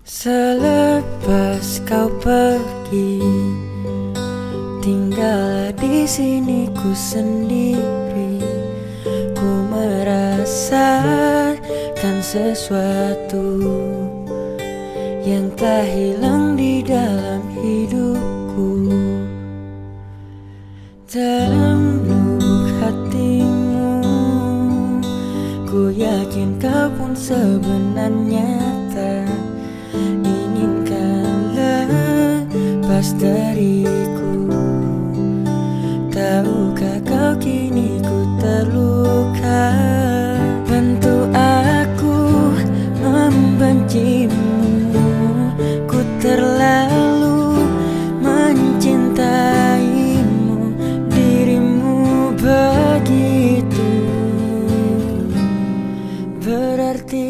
Selepas kau pergi Tinggallah di sini ku sendiri. Ku merasakan sesuatu Yang telah hilang di dalam hidupku. Dalam lubuk hatimu Ku yakin kau pun sebenarnya tak lepas dariku Tahukah kau kini ku terluka? Bantu aku membencimu. Ku terlalu mencintaimu. Dirimu begitu. Berarti